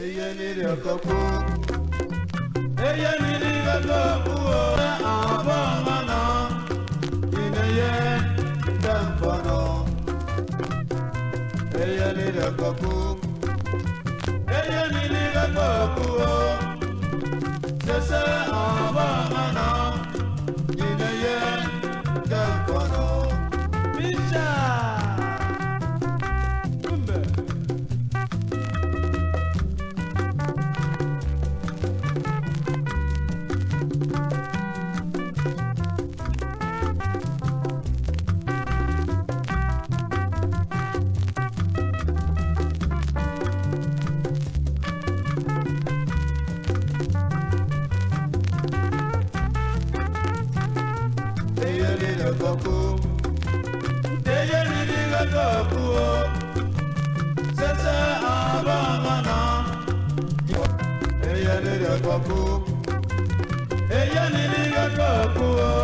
Eye ni ri ọkọ kú. Ni ri ọkọ kú o. Ṣé àbọ̀ mọ́nà ni ri ọkọ. Niri ọkọkụ eye niri ọkọkụ o. Sese abọ mmanụ. eye niri ọkọkụ eye niri ọkọkụ o.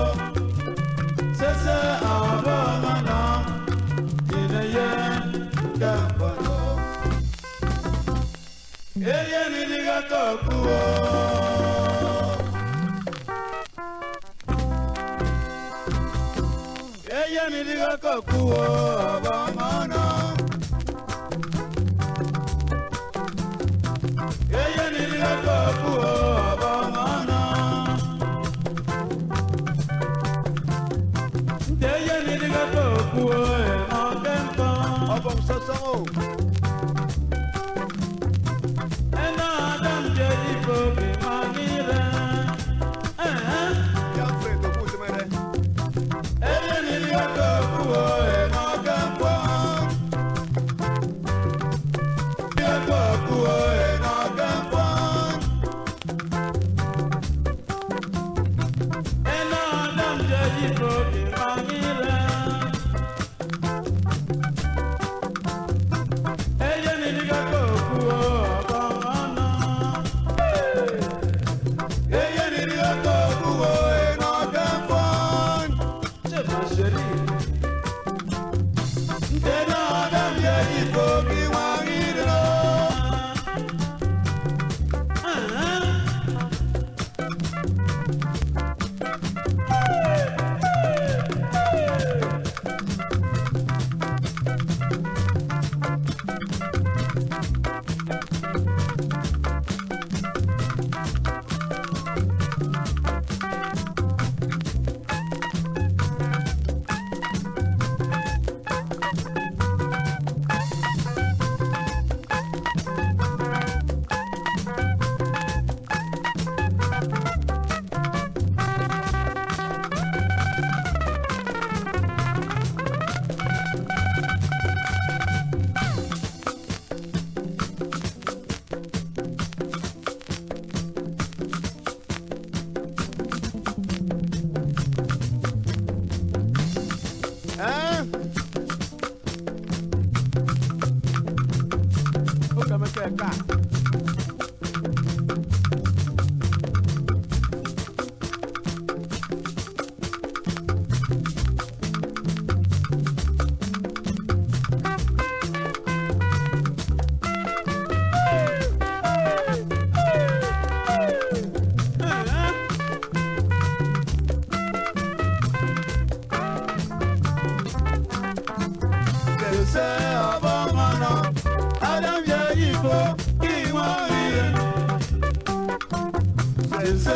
Niri ọkọkụ o. eye niri ọkọkụ o abọ mmanụ. eye niri ọkọkụ o abọ mmanụ. Nte eye niri ọkọkụ o ẹ̀ mọ̀ kẹ́ńtọ́. ọbọ nsọsọ o Ẹná Adam jẹ́ Boca. eyes.